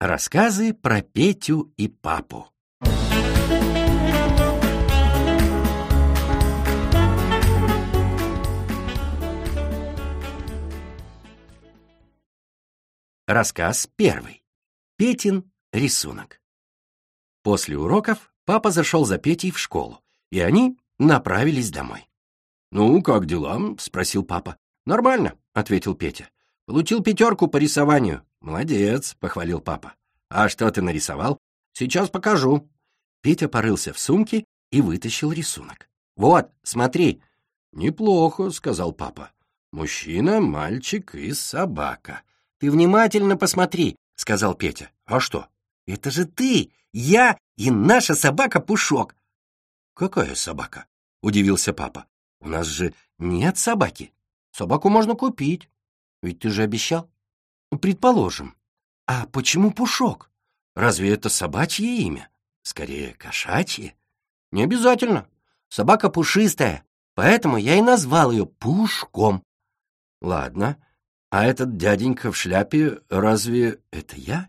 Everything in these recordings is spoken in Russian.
Рассказы про Петю и папу. Рассказ первый. Петин рисунок. После уроков папа зашел за Петей в школу, и они направились домой. «Ну, как дела?» — спросил папа. «Нормально», — ответил Петя. «Получил пятерку по рисованию». «Молодец», — похвалил папа. «А что ты нарисовал?» «Сейчас покажу». Петя порылся в сумке и вытащил рисунок. «Вот, смотри». «Неплохо», — сказал папа. «Мужчина, мальчик и собака». «Ты внимательно посмотри», — сказал Петя. «А что?» «Это же ты, я и наша собака Пушок». «Какая собака?» — удивился папа. «У нас же нет собаки. Собаку можно купить. Ведь ты же обещал». «Предположим. А почему Пушок? Разве это собачье имя? Скорее, кошачье. Не обязательно. Собака пушистая, поэтому я и назвал ее Пушком. Ладно, а этот дяденька в шляпе разве это я?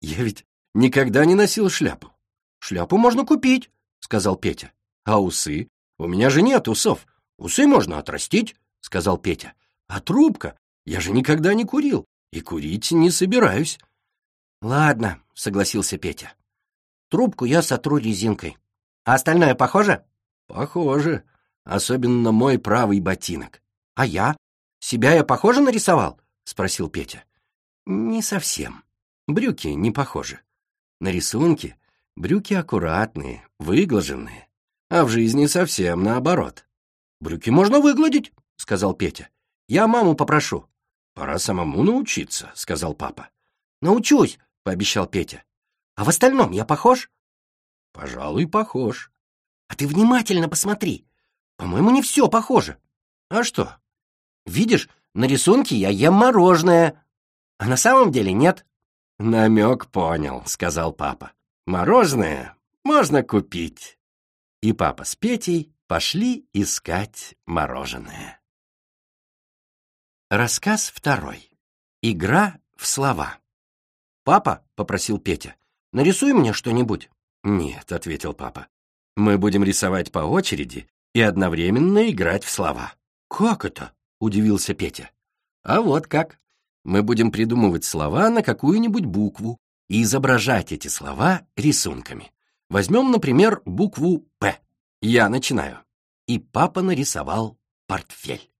Я ведь никогда не носил шляпу. Шляпу можно купить, сказал Петя. А усы? У меня же нет усов. Усы можно отрастить, сказал Петя. А трубка? Я же никогда не курил и курить не собираюсь. «Ладно», — согласился Петя. «Трубку я сотру резинкой. А остальное похоже?» «Похоже. Особенно мой правый ботинок». «А я? Себя я похоже нарисовал?» — спросил Петя. «Не совсем. Брюки не похожи. На рисунке брюки аккуратные, выглаженные, а в жизни совсем наоборот». «Брюки можно выгладить», — сказал Петя. «Я маму попрошу». «Пора самому научиться», — сказал папа. «Научусь», пообещал Петя. «А в остальном я похож?» «Пожалуй, похож». «А ты внимательно посмотри. По-моему, не все похоже». «А что?» «Видишь, на рисунке я ем мороженое, а на самом деле нет». «Намек понял», — сказал папа. «Мороженое можно купить». И папа с Петей пошли искать мороженое. Рассказ второй. Игра в слова. «Папа», — попросил Петя, — «нарисуй мне что-нибудь». «Нет», — ответил папа, — «мы будем рисовать по очереди и одновременно играть в слова». «Как это?» — удивился Петя. «А вот как. Мы будем придумывать слова на какую-нибудь букву и изображать эти слова рисунками. Возьмем, например, букву «П». Я начинаю. И папа нарисовал портфель.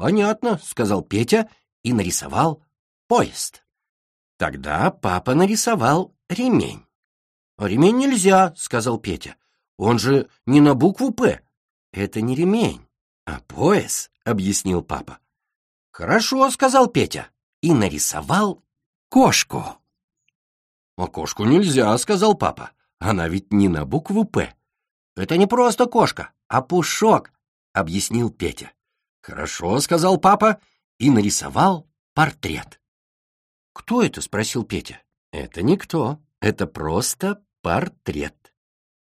«Понятно», — сказал Петя и нарисовал поезд. Тогда папа нарисовал ремень. «Ремень нельзя», — сказал Петя. «Он же не на букву «П». «Это не ремень, а пояс», — объяснил папа. «Хорошо», — сказал Петя, и нарисовал кошку. «А кошку нельзя», — сказал папа. «Она ведь не на букву «П». «Это не просто кошка, а пушок», — объяснил Петя. «Хорошо», — сказал папа, и нарисовал портрет. «Кто это?» — спросил Петя. «Это никто. Это просто портрет».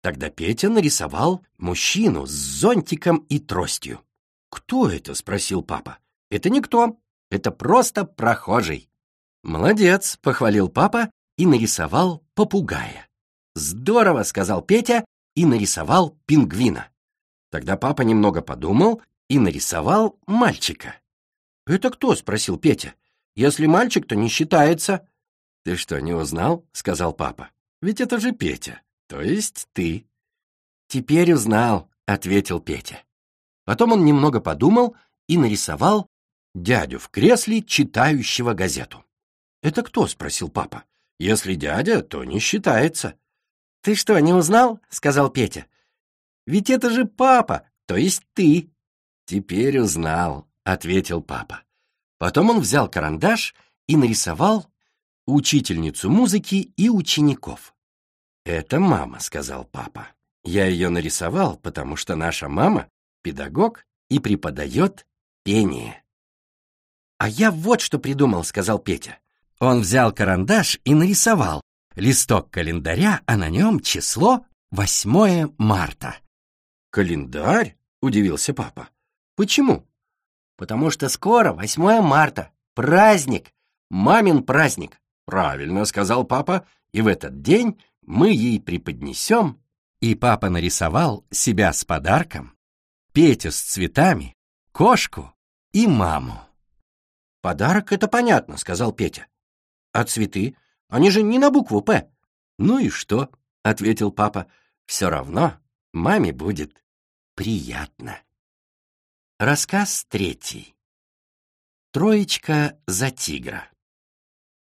Тогда Петя нарисовал мужчину с зонтиком и тростью. «Кто это?» — спросил папа. «Это никто. Это просто прохожий». «Молодец!» — похвалил папа и нарисовал попугая. «Здорово!» — сказал Петя и нарисовал пингвина. Тогда папа немного подумал и нарисовал мальчика. «Это кто?» — спросил Петя. Если мальчик, то не считается». «Ты что, не узнал?» — сказал папа. «Ведь это же Петя, то есть ты». «Теперь узнал», — ответил Петя. Потом он немного подумал и нарисовал дядю в кресле, читающего газету. «Это кто?» — спросил папа. «Если дядя, то не считается». «Ты что, не узнал?» — сказал Петя. «Ведь это же папа, то есть ты». «Теперь узнал», — ответил папа. Потом он взял карандаш и нарисовал учительницу музыки и учеников. «Это мама», — сказал папа. «Я ее нарисовал, потому что наша мама — педагог и преподает пение». «А я вот что придумал», — сказал Петя. Он взял карандаш и нарисовал листок календаря, а на нем число 8 марта. «Календарь?» — удивился папа. «Почему?» потому что скоро 8 марта, праздник, мамин праздник. Правильно, сказал папа, и в этот день мы ей преподнесем. И папа нарисовал себя с подарком, Петю с цветами, кошку и маму. «Подарок — это понятно», — сказал Петя. «А цветы? Они же не на букву «П». «Ну и что?» — ответил папа. «Все равно маме будет приятно». Рассказ третий. Троечка за тигра.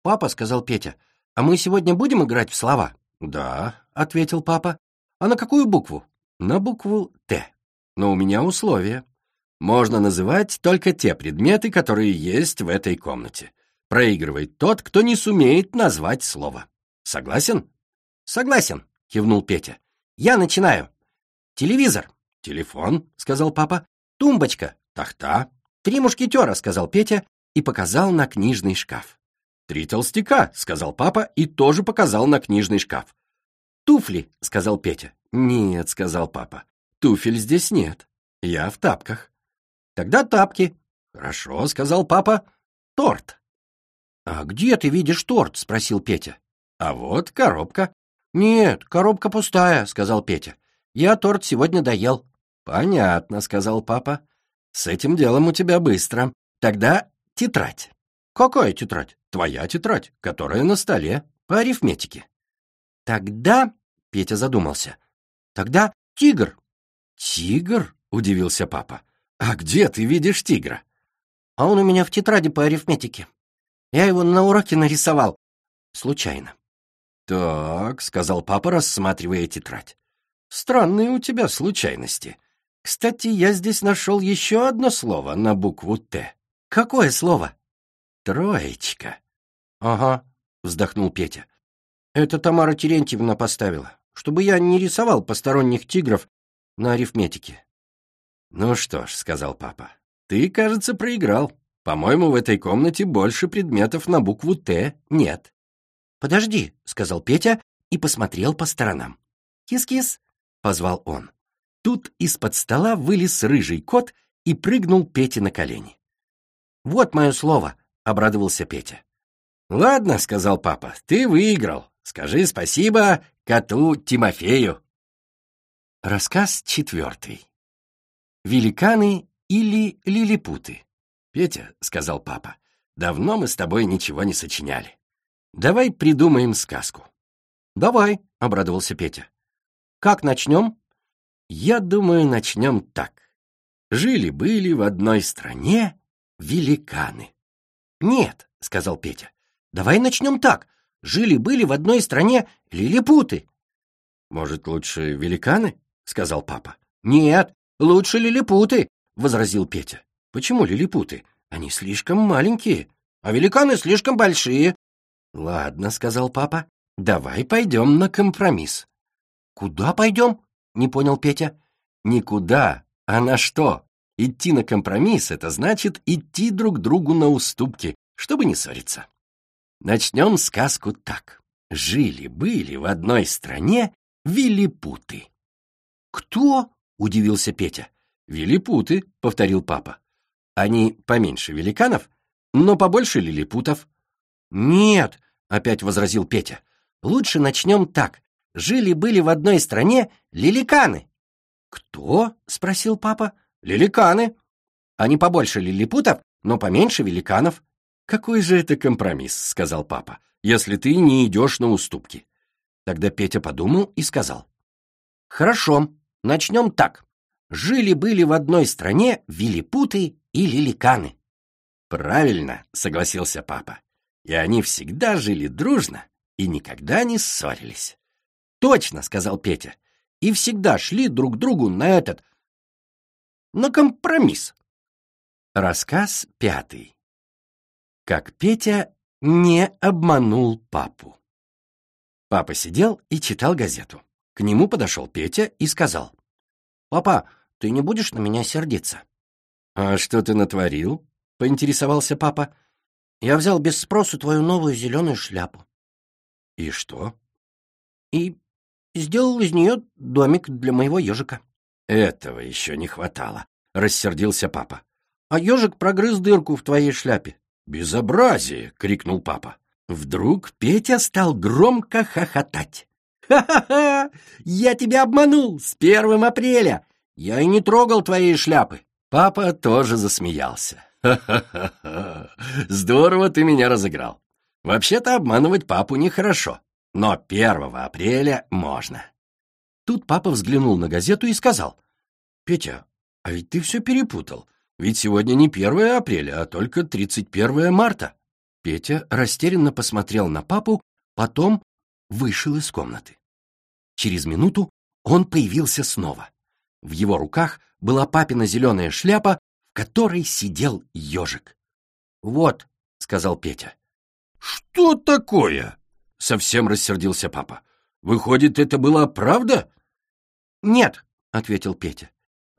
«Папа», — сказал Петя, — «а мы сегодня будем играть в слова?» «Да», — ответил папа. «А на какую букву?» «На букву «Т». Но у меня условие. Можно называть только те предметы, которые есть в этой комнате. Проигрывает тот, кто не сумеет назвать слово. Согласен? Согласен, кивнул Петя. Я начинаю. Телевизор. Телефон, сказал папа. Тумбочка. Тахта. Три мушкетера, сказал Петя и показал на книжный шкаф. «Три толстяка», — сказал папа и тоже показал на книжный шкаф. «Туфли», — сказал Петя. «Нет», — сказал папа. «Туфель здесь нет. Я в тапках». «Тогда тапки». «Хорошо», — сказал папа. «Торт». «А где ты видишь торт?» — спросил Петя. «А вот коробка». «Нет, коробка пустая», — сказал Петя. «Я торт сегодня доел». «Понятно», — сказал папа. «С этим делом у тебя быстро. Тогда тетрадь». «Какая тетрадь?» «Твоя тетрадь, которая на столе, по арифметике». «Тогда...» — Петя задумался. «Тогда тигр». «Тигр?» — удивился папа. «А где ты видишь тигра?» «А он у меня в тетради по арифметике. Я его на уроке нарисовал. Случайно». «Так», — сказал папа, рассматривая тетрадь. «Странные у тебя случайности. Кстати, я здесь нашел еще одно слово на букву «Т». Какое слово?» «Троечка». «Ага», — вздохнул Петя. «Это Тамара Терентьевна поставила, чтобы я не рисовал посторонних тигров на арифметике». «Ну что ж», — сказал папа, — «ты, кажется, проиграл. По-моему, в этой комнате больше предметов на букву «Т» нет». «Подожди», — сказал Петя и посмотрел по сторонам. «Кис-кис», — позвал он. Тут из-под стола вылез рыжий кот и прыгнул Пете на колени. «Вот мое слово», — обрадовался Петя. «Ладно», — сказал папа, — «ты выиграл. Скажи спасибо коту Тимофею». Рассказ четвертый. Великаны или лилипуты? Петя, — сказал папа, — давно мы с тобой ничего не сочиняли. Давай придумаем сказку. Давай, — обрадовался Петя. Как начнем? Я думаю, начнем так. Жили-были в одной стране великаны. Нет, — сказал Петя, — давай начнем так. Жили-были в одной стране лилипуты. Может, лучше великаны? — сказал папа. «Нет, лучше лилипуты», — возразил Петя. «Почему лилипуты? Они слишком маленькие, а великаны слишком большие». «Ладно», — сказал папа, — «давай пойдем на компромисс». «Куда пойдем?» — не понял Петя. «Никуда, а на что? Идти на компромисс — это значит идти друг другу на уступки, чтобы не ссориться». Начнем сказку так. Жили-были в одной стране вилипуты. «Кто?» — удивился Петя. «Вилипуты», — повторил папа. «Они поменьше великанов, но побольше лилипутов». «Нет», — опять возразил Петя. «Лучше начнем так. Жили-были в одной стране лиликаны». «Кто?» — спросил папа. «Лиликаны. Они побольше лилипутов, но поменьше великанов». «Какой же это компромисс?» — сказал папа, «если ты не идешь на уступки». Тогда Петя подумал и сказал. «Хорошо, Начнем так. Жили-были в одной стране вилипуты и лиликаны. Правильно, согласился папа. И они всегда жили дружно и никогда не ссорились. Точно, сказал Петя. И всегда шли друг другу на этот... на компромисс. Рассказ пятый. Как Петя не обманул папу. Папа сидел и читал газету. К нему подошел Петя и сказал. «Папа, ты не будешь на меня сердиться?» «А что ты натворил?» — поинтересовался папа. «Я взял без спросу твою новую зеленую шляпу». «И что?» «И сделал из нее домик для моего ежика». «Этого еще не хватало», — рассердился папа. «А ежик прогрыз дырку в твоей шляпе». «Безобразие!» — крикнул папа. Вдруг Петя стал громко хохотать. «Ха-ха-ха! Я тебя обманул с первым апреля! Я и не трогал твоей шляпы!» Папа тоже засмеялся. «Ха-ха-ха! Здорово ты меня разыграл! Вообще-то обманывать папу нехорошо, но 1 апреля можно!» Тут папа взглянул на газету и сказал, «Петя, а ведь ты все перепутал, ведь сегодня не 1 апреля, а только 31 марта». Петя растерянно посмотрел на папу, потом вышел из комнаты. Через минуту он появился снова. В его руках была папина зеленая шляпа, в которой сидел ежик. «Вот», — сказал Петя. «Что такое?» — совсем рассердился папа. «Выходит, это была правда?» «Нет», — ответил Петя.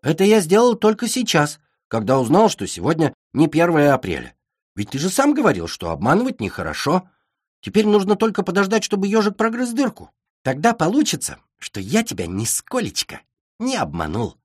«Это я сделал только сейчас, когда узнал, что сегодня не 1 апреля. Ведь ты же сам говорил, что обманывать нехорошо. Теперь нужно только подождать, чтобы ежик прогрыз дырку. Тогда получится, что я тебя нисколечко не обманул.